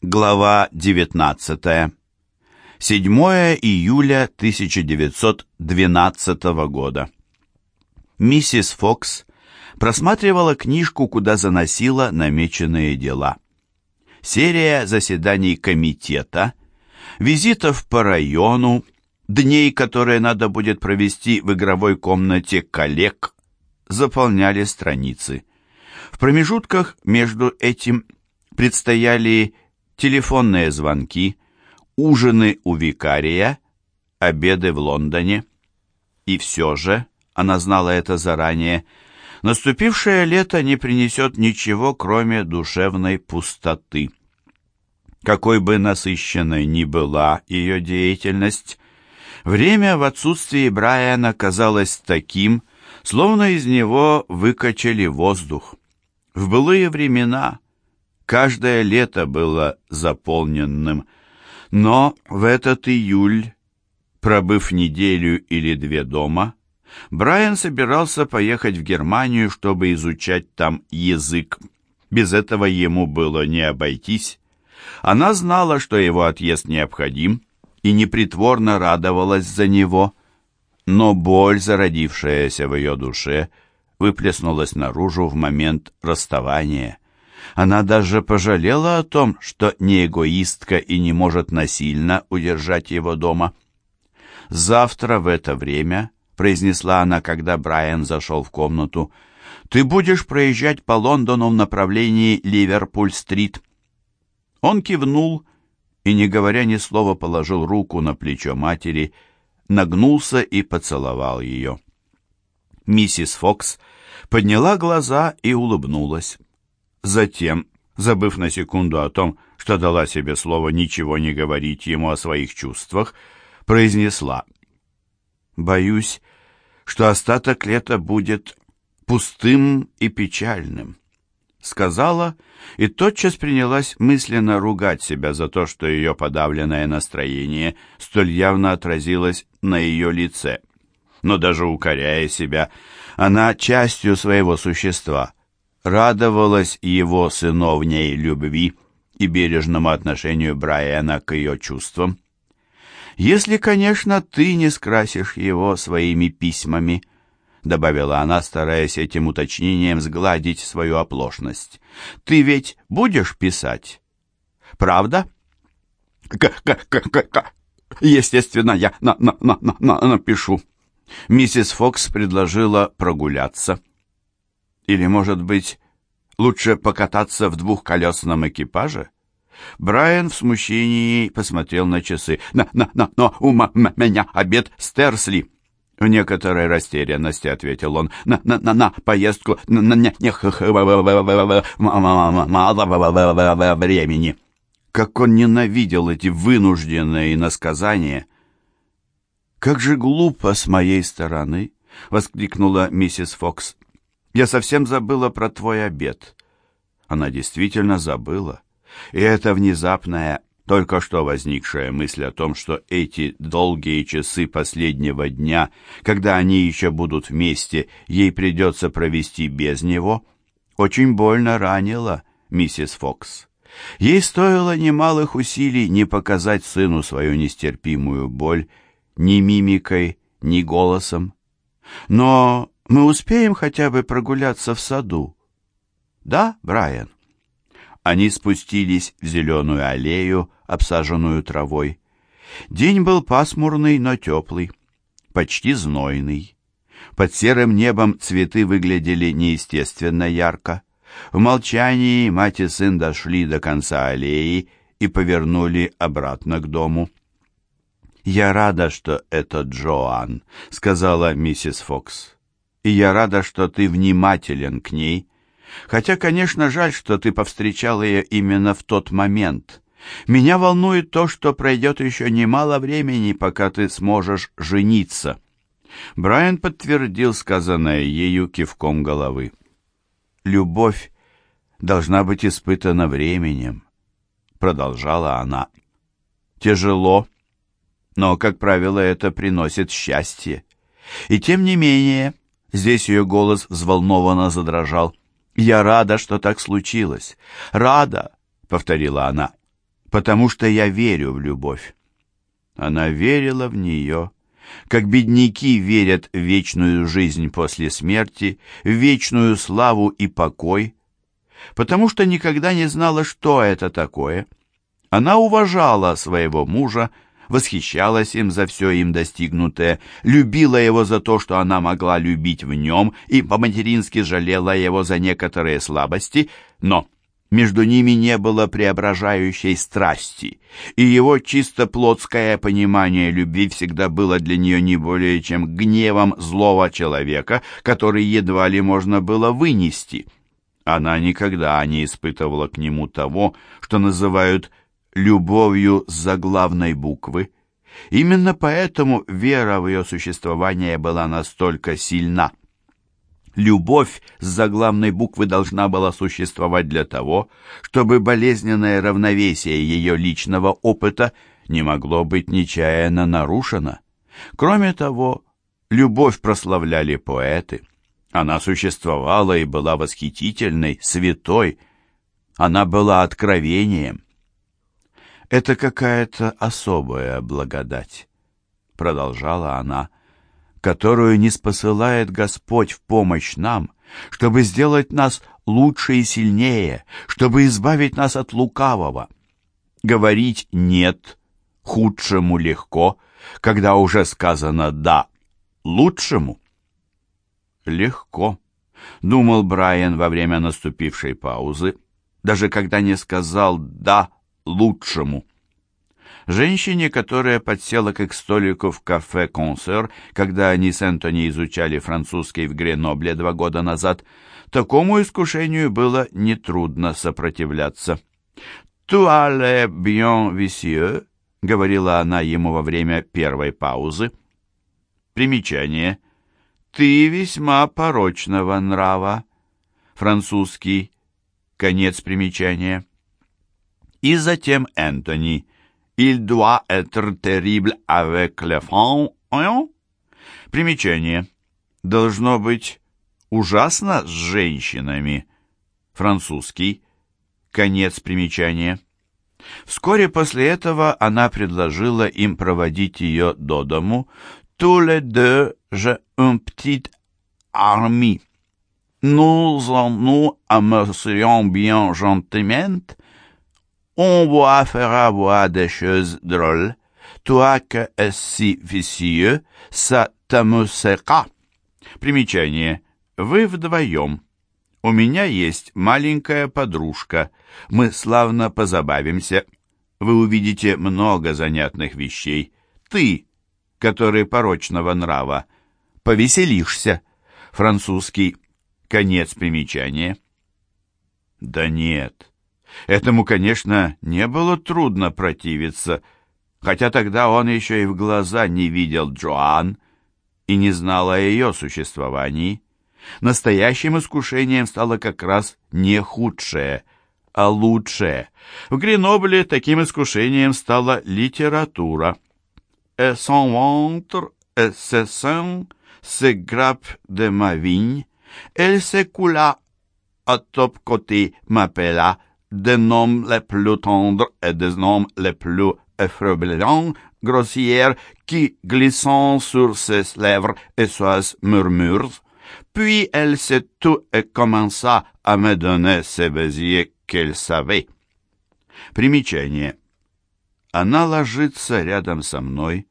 Глава 19. 7 июля 1912 года. Миссис Фокс просматривала книжку, куда заносила намеченные дела. Серия заседаний комитета, визитов по району, дней, которые надо будет провести в игровой комнате коллег, заполняли страницы. В промежутках между этим предстояли телефонные звонки, ужины у викария, обеды в Лондоне. И все же, она знала это заранее, наступившее лето не принесет ничего, кроме душевной пустоты. Какой бы насыщенной ни была ее деятельность, время в отсутствии Брайана казалось таким, словно из него выкачали воздух. В былые времена Каждое лето было заполненным, но в этот июль, пробыв неделю или две дома, Брайан собирался поехать в Германию, чтобы изучать там язык. Без этого ему было не обойтись. Она знала, что его отъезд необходим, и непритворно радовалась за него, но боль, зародившаяся в ее душе, выплеснулась наружу в момент расставания. Она даже пожалела о том, что не эгоистка и не может насильно удержать его дома. «Завтра в это время», — произнесла она, когда Брайан зашел в комнату, «ты будешь проезжать по Лондону в направлении Ливерпуль-стрит». Он кивнул и, не говоря ни слова, положил руку на плечо матери, нагнулся и поцеловал ее. Миссис Фокс подняла глаза и улыбнулась. Затем, забыв на секунду о том, что дала себе слово ничего не говорить ему о своих чувствах, произнесла «Боюсь, что остаток лета будет пустым и печальным», сказала и тотчас принялась мысленно ругать себя за то, что ее подавленное настроение столь явно отразилось на ее лице. Но даже укоряя себя, она частью своего существа – радовалась его сыновней любви и бережному отношению Брайана к ее чувствам. «Если, конечно, ты не скрасишь его своими письмами», добавила она, стараясь этим уточнением сгладить свою оплошность. «Ты ведь будешь писать? Правда?» «К-к-к-к-к! Естественно, я на на на на напишу». Миссис Фокс предложила прогуляться. Или, может быть, лучше покататься в двухколесном экипаже? Брайан в смущении посмотрел на часы. «На, на, на, но у меня обед Стерсли!» В некоторой растерянности ответил он. «На, на, на, на поездку, на, на, не, не, мало времени!» Как он ненавидел эти вынужденные иносказания! «Как же глупо с моей стороны!» — воскликнула миссис Фокс. Я совсем забыла про твой обед». Она действительно забыла. И эта внезапная, только что возникшая мысль о том, что эти долгие часы последнего дня, когда они еще будут вместе, ей придется провести без него, очень больно ранила миссис Фокс. Ей стоило немалых усилий не показать сыну свою нестерпимую боль ни мимикой, ни голосом. Но мы успеем хотя бы прогуляться в саду? Да, Брайан? Они спустились в зеленую аллею, обсаженную травой. День был пасмурный, но теплый, почти знойный. Под серым небом цветы выглядели неестественно ярко. В молчании мать и сын дошли до конца аллеи и повернули обратно к дому. «Я рада, что это Джоан», — сказала миссис Фокс и я рада, что ты внимателен к ней. Хотя, конечно, жаль, что ты повстречал ее именно в тот момент. Меня волнует то, что пройдет еще немало времени, пока ты сможешь жениться». Брайан подтвердил сказанное ею кивком головы. «Любовь должна быть испытана временем», — продолжала она. «Тяжело, но, как правило, это приносит счастье. И тем не менее, Здесь ее голос взволнованно задрожал. «Я рада, что так случилось. Рада!» — повторила она. потому что я верю в любовь. Она верила в нее, как бедняки верят в вечную жизнь после смерти, в вечную славу и покой, потому что никогда не знала, что это такое. Она уважала своего мужа, восхищалась им за все им достигнутое, любила его за то, что она могла любить в нем, и по-матерински жалела его за некоторые слабости, но между ними не было преображающей страсти, и его чисто плотское понимание любви всегда было для нее не более чем гневом злого человека, который едва ли можно было вынести. Она никогда не испытывала к нему того, что называют любовью с заглавной буквы. Именно поэтому вера в ее существование была настолько сильна. Любовь с заглавной буквы должна была существовать для того, чтобы болезненное равновесие ее личного опыта не могло быть нечаянно нарушено. Кроме того, любовь прославляли поэты. Она существовала и была восхитительной, святой. Она была откровением. Это какая-то особая благодать, продолжала она, которую не спосылает Господь в помощь нам, чтобы сделать нас лучше и сильнее, чтобы избавить нас от лукавого. Говорить «нет» худшему легко, когда уже сказано «да» лучшему. Легко, думал Брайан во время наступившей паузы, даже когда не сказал «да» лучшему. Женщине, которая подсела к их столику в кафе «Консер», когда они с Энтони изучали французский в Гренобле два года назад, такому искушению было нетрудно сопротивляться. «Tu allais bien vicieux», — говорила она ему во время первой паузы. Примечание. «Ты весьма порочного нрава». Французский. Конец примечания. И затем Энтони. «Il doit être terrible avec les femmes, hein?» Примечание. «Должно быть ужасно с женщинами». Французский. Конец примечания. Вскоре после этого она предложила им проводить ее до дому. «Tous les deux, j'ai une petite armée. Nous en nous amuserions bien gentiment on va faire avoir des choses drôles. Toi que es si vicieux, ça t'amusera. Примечание. Вы вдвоем. У меня есть маленькая подружка. Мы славно позабавимся. Вы увидите много занятных вещей. Ты, который порочного нрава, повеселишься. Французский. Конец примечания. Да нет, Этому, конечно, не было трудно противиться, хотя тогда он еще и в глаза не видел Джоан и не знал о ее существовании. Настоящим искушением стало как раз не худшее, а лучшее. В Гренобле таким искушением стала литература. «Et son ventre, et ses seins, se grappe de ma vigne, elle s'écoula, à top côté m'appela, des noms les plus tendres et des noms les plus effrayants, grossières, qui, glissant sur ses lèvres, et soit murmures. Puis elle se tout et commença à me donner ces baisers qu'elle savait. Примечание. Она ложится рядом со мной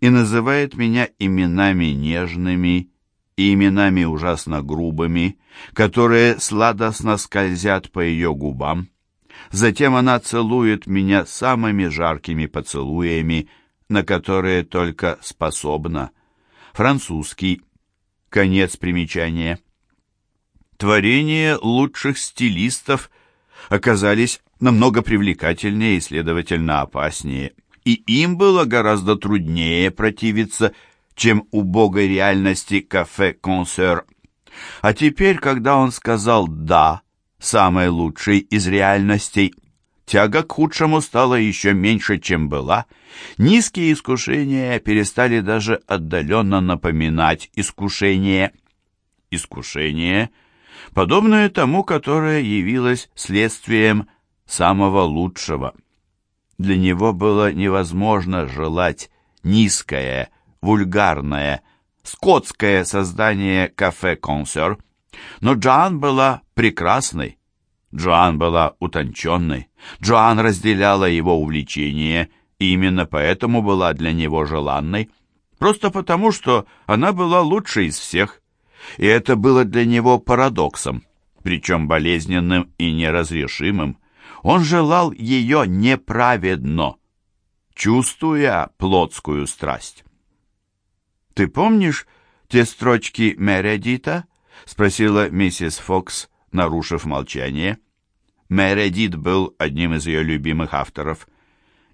и называет меня именами нежными и именами ужасно грубыми, которые сладостно скользят по ее губам. Затем она целует меня самыми жаркими поцелуями, на которые только способна. Французский. Конец примечания. Творения лучших стилистов оказались намного привлекательнее и, следовательно, опаснее. И им было гораздо труднее противиться чем убогой реальности кафе-консер. А теперь, когда он сказал «да», самой лучшей из реальностей, тяга к худшему стала еще меньше, чем была. Низкие искушения перестали даже отдаленно напоминать искушение. Искушение, подобное тому, которое явилось следствием самого лучшего. Для него было невозможно желать низкое, вульгарное, скотское создание кафе-консер, но Джоан была прекрасной, Джоан была утонченной, Джоан разделяла его увлечение и именно поэтому была для него желанной, просто потому, что она была лучшей из всех. И это было для него парадоксом, причем болезненным и неразрешимым. Он желал ее неправедно, чувствуя плотскую страсть. «Ты помнишь те строчки Мередита?» — спросила миссис Фокс, нарушив молчание. Мередит был одним из ее любимых авторов.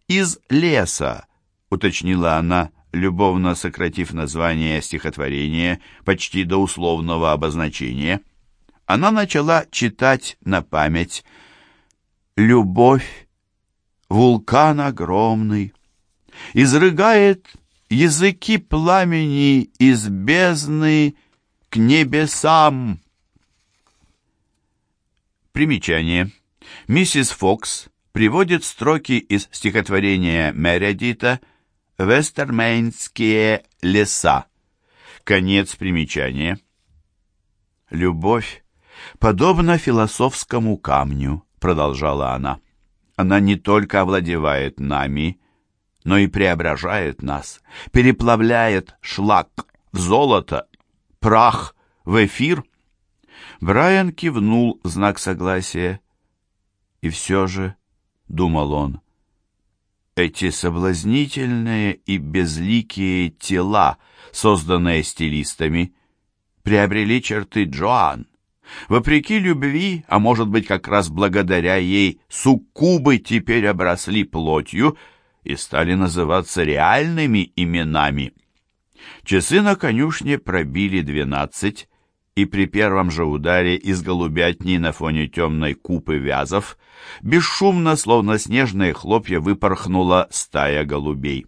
«Из леса», — уточнила она, любовно сократив название стихотворения почти до условного обозначения. Она начала читать на память «Любовь, вулкан огромный, изрыгает языки пламени из бездны к небесам». Примечание. Миссис Фокс приводит строки из стихотворения Мередита «Вестермейнские леса». Конец примечания. «Любовь подобна философскому камню», — продолжала она. «Она не только овладевает нами, но и преображает нас, переплавляет шлак в золото, прах в эфир». Брайан кивнул в знак согласия. И все же, — думал он, — эти соблазнительные и безликие тела, созданные стилистами, приобрели черты Джоан. Вопреки любви, а может быть как раз благодаря ей, суккубы теперь обросли плотью и стали называться реальными именами. Часы на конюшне пробили двенадцать, и при первом же ударе из голубятни на фоне темной купы вязов бесшумно, словно снежные хлопья, выпорхнула стая голубей.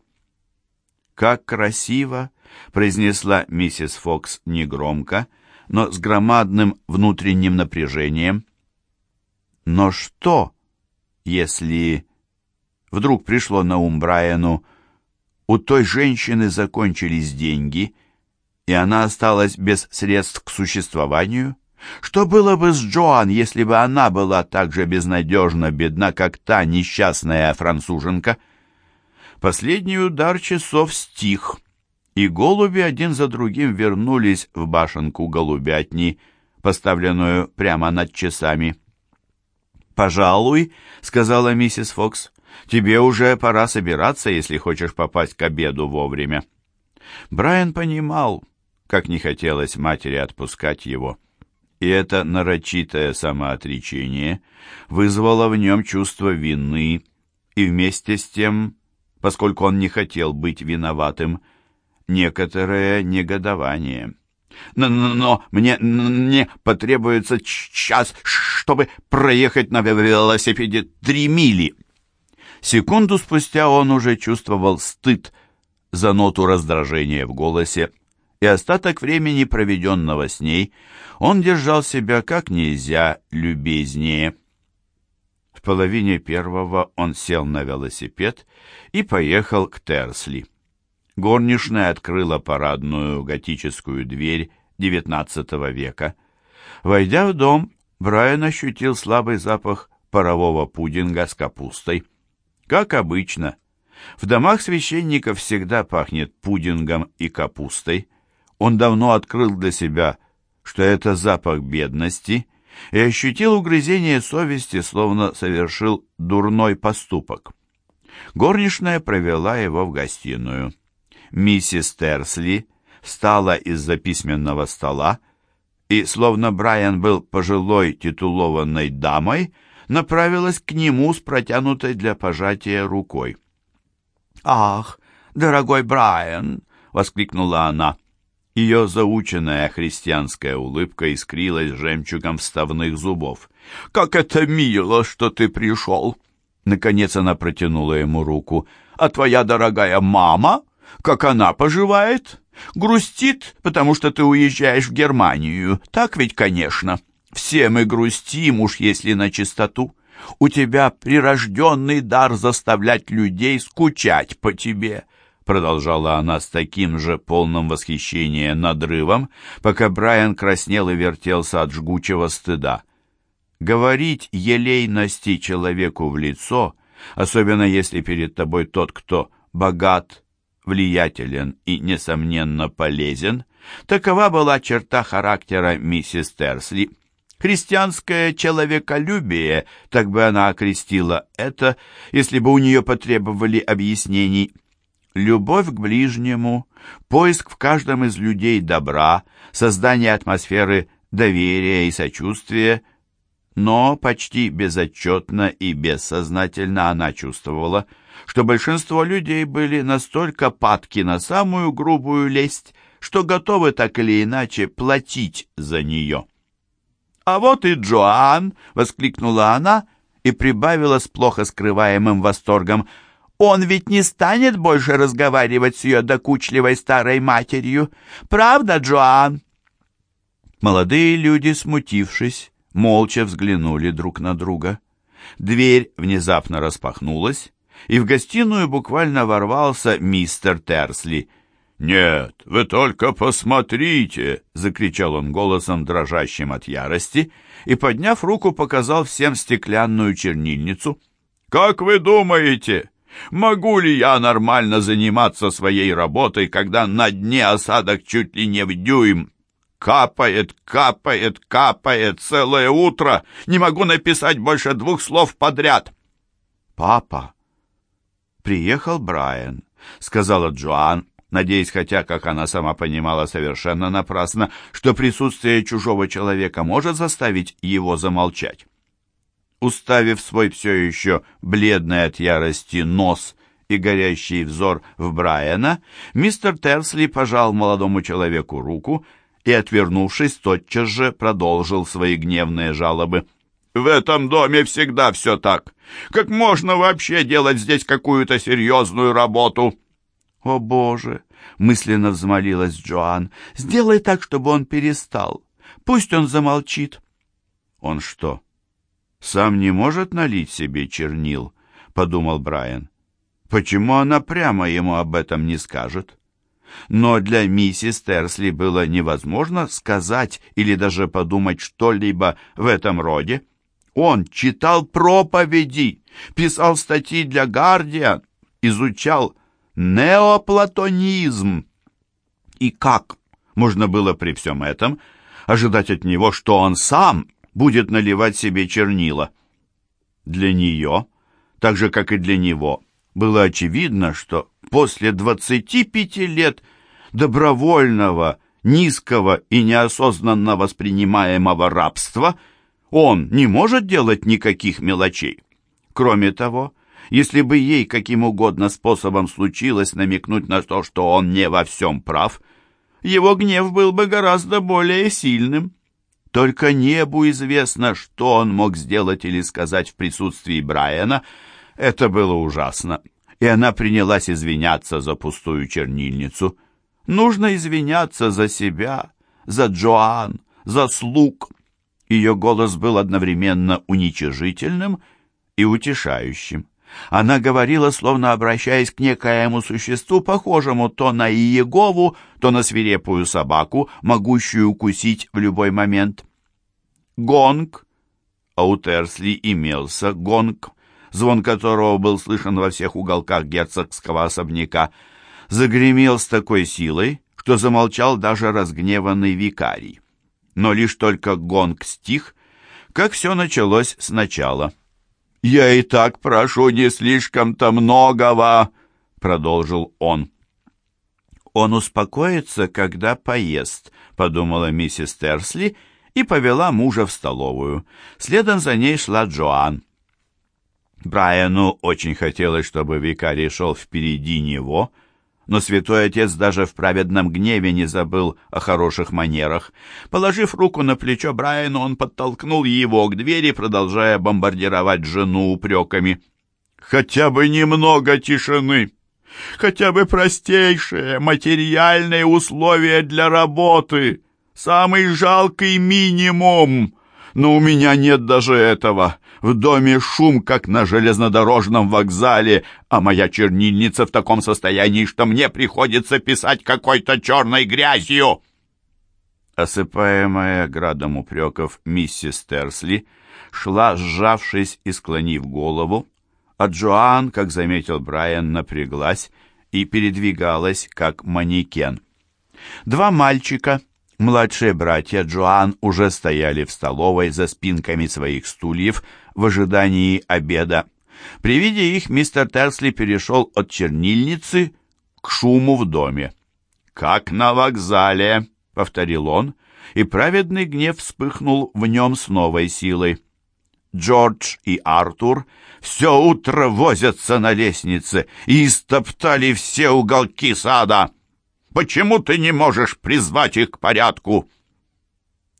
«Как красиво!» — произнесла миссис Фокс негромко, но с громадным внутренним напряжением. «Но что, если...» Вдруг пришло на ум Брайану, «У той женщины закончились деньги», — и она осталась без средств к существованию? Что было бы с Джоан, если бы она была так же безнадежно бедна, как та несчастная француженка? Последний удар часов стих, и голуби один за другим вернулись в башенку голубятни, поставленную прямо над часами. «Пожалуй», — сказала миссис Фокс, — «тебе уже пора собираться, если хочешь попасть к обеду вовремя». Брайан понимал, как не хотелось матери отпускать его. И это нарочитое самоотречение вызвало в нем чувство вины, и вместе с тем, поскольку он не хотел быть виноватым, некоторое негодование. Но, но, но мне не потребуется час, чтобы проехать на велосипеде три мили. Секунду спустя он уже чувствовал стыд за ноту раздражения в голосе, и остаток времени, проведенного с ней, он держал себя как нельзя любезнее. В половине первого он сел на велосипед и поехал к Терсли. Горничная открыла парадную готическую дверь XIX века. Войдя в дом, Брайан ощутил слабый запах парового пудинга с капустой. Как обычно, в домах священников всегда пахнет пудингом и капустой. Он давно открыл для себя, что это запах бедности, и ощутил угрызение совести, словно совершил дурной поступок. Горничная провела его в гостиную. Миссис Терсли встала из-за письменного стола и, словно Брайан был пожилой титулованной дамой, направилась к нему с протянутой для пожатия рукой. «Ах, дорогой Брайан!» — воскликнула она. Ее заученная христианская улыбка искрилась жемчугом вставных зубов. «Как это мило, что ты пришел!» Наконец она протянула ему руку. «А твоя дорогая мама? Как она поживает? Грустит, потому что ты уезжаешь в Германию. Так ведь, конечно. Все мы грустим, уж если на чистоту. У тебя прирожденный дар заставлять людей скучать по тебе», продолжала она с таким же полным восхищения надрывом, пока Брайан краснел и вертелся от жгучего стыда. Говорить елейности человеку в лицо, особенно если перед тобой тот, кто богат, влиятелен и, несомненно, полезен, такова была черта характера миссис Терсли. Христианское человеколюбие, так бы она окрестила это, если бы у нее потребовали объяснений – любовь к ближнему, поиск в каждом из людей добра, создание атмосферы доверия и сочувствия, но почти безотчетно и бессознательно она чувствовала, что большинство людей были настолько падки на самую грубую лесть, что готовы так или иначе платить за нее. «А вот и Джоан!» — воскликнула она и прибавила с плохо скрываемым восторгом — он ведь не станет больше разговаривать с ее докучливой старой матерью. Правда, Джоан?» Молодые люди, смутившись, молча взглянули друг на друга. Дверь внезапно распахнулась, и в гостиную буквально ворвался мистер Терсли. «Нет, вы только посмотрите!» — закричал он голосом, дрожащим от ярости, и, подняв руку, показал всем стеклянную чернильницу. «Как вы думаете, Могу ли я нормально заниматься своей работой, когда на дне осадок чуть ли не в дюйм? Капает, капает, капает целое утро. Не могу написать больше двух слов подряд. Папа, приехал Брайан, сказала Джоан, надеясь, хотя, как она сама понимала совершенно напрасно, что присутствие чужого человека может заставить его замолчать уставив свой все еще бледный от ярости нос и горящий взор в Брайана, мистер Терсли пожал молодому человеку руку и, отвернувшись, тотчас же продолжил свои гневные жалобы. «В этом доме всегда все так. Как можно вообще делать здесь какую-то серьезную работу?» «О, Боже!» — мысленно взмолилась Джоан. «Сделай так, чтобы он перестал. Пусть он замолчит». «Он что, сам не может налить себе чернил, подумал Брайан. Почему она прямо ему об этом не скажет? Но для миссис Терсли было невозможно сказать или даже подумать что-либо в этом роде. Он читал проповеди, писал статьи для «Гардиан», изучал неоплатонизм. И как можно было при всем этом ожидать от него, что он сам будет наливать себе чернила. Для нее, так же, как и для него, было очевидно, что после 25 лет добровольного, низкого и неосознанно воспринимаемого рабства он не может делать никаких мелочей. Кроме того, если бы ей каким угодно способом случилось намекнуть на то, что он не во всем прав, его гнев был бы гораздо более сильным. Только небу известно, что он мог сделать или сказать в присутствии Брайана. Это было ужасно. И она принялась извиняться за пустую чернильницу. Нужно извиняться за себя, за Джоан, за слуг. Ее голос был одновременно уничижительным и утешающим. Она говорила, словно обращаясь к некоему существу, похожему то на Иегову, то на свирепую собаку, могущую укусить в любой момент. Гонг, а у Терсли имелся гонг, звон которого был слышен во всех уголках герцогского особняка, загремел с такой силой, что замолчал даже разгневанный викарий. Но лишь только гонг стих, как все началось сначала. «Я и так прошу не слишком-то многого», — продолжил он. «Он успокоится, когда поест», — подумала миссис Терсли и повела мужа в столовую. Следом за ней шла Джоан. Брайану очень хотелось, чтобы викарий шел впереди него, но святой отец даже в праведном гневе не забыл о хороших манерах. Положив руку на плечо Брайану, он подтолкнул его к двери, продолжая бомбардировать жену упреками. «Хотя бы немного тишины!» хотя бы простейшие материальные условия для работы. Самый жалкий минимум. Но у меня нет даже этого. В доме шум, как на железнодорожном вокзале, а моя чернильница в таком состоянии, что мне приходится писать какой-то черной грязью». Осыпаемая градом упреков миссис Терсли шла, сжавшись и склонив голову, а Джоан, как заметил Брайан, напряглась и передвигалась, как манекен. Два мальчика, младшие братья Джоан, уже стояли в столовой за спинками своих стульев в ожидании обеда. При виде их мистер Терсли перешел от чернильницы к шуму в доме. «Как на вокзале», — повторил он, и праведный гнев вспыхнул в нем с новой силой. Джордж и Артур все утро возятся на лестнице и истоптали все уголки сада. Почему ты не можешь призвать их к порядку?»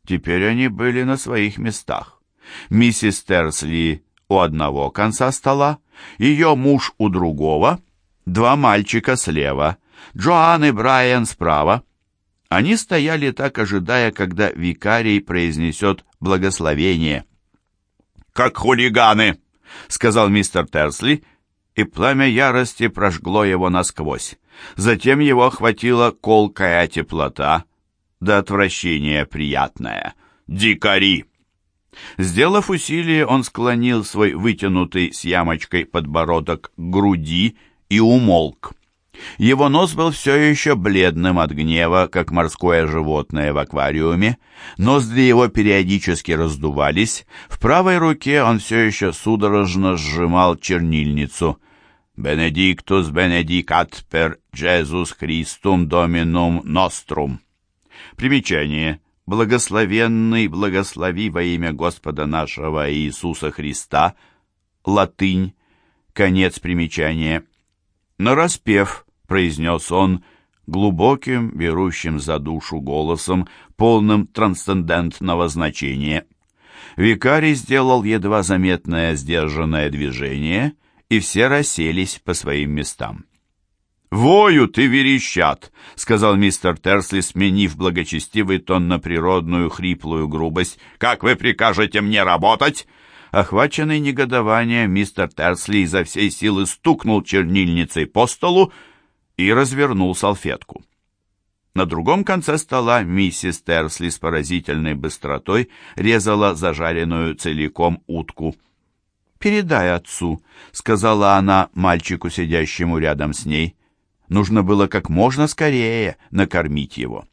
Теперь они были на своих местах. Миссис Терсли у одного конца стола, ее муж у другого, два мальчика слева, Джоан и Брайан справа. Они стояли так, ожидая, когда викарий произнесет благословение. «Как хулиганы!» — сказал мистер Терсли, и пламя ярости прожгло его насквозь. Затем его охватила колкая теплота, до отвращения приятная. «Дикари!» Сделав усилие, он склонил свой вытянутый с ямочкой подбородок к груди и умолк. Его нос был все еще бледным от гнева, как морское животное в аквариуме. Ноздри его периодически раздувались. В правой руке он все еще судорожно сжимал чернильницу. «Бенедиктус бенедикат пер Джезус Христум Доминум Нострум». Примечание. «Благословенный, благослови во имя Господа нашего Иисуса Христа». Латынь. Конец примечания. Нараспев произнес он глубоким, берущим за душу голосом, полным трансцендентного значения. Викарий сделал едва заметное сдержанное движение, и все расселись по своим местам. «Воют и верещат», — сказал мистер Терсли, сменив благочестивый тон на природную хриплую грубость. «Как вы прикажете мне работать?» Охваченный негодованием, мистер Терсли изо всей силы стукнул чернильницей по столу, и развернул салфетку. На другом конце стола миссис Терсли с поразительной быстротой резала зажаренную целиком утку. «Передай отцу», — сказала она мальчику, сидящему рядом с ней. Нужно было как можно скорее накормить его.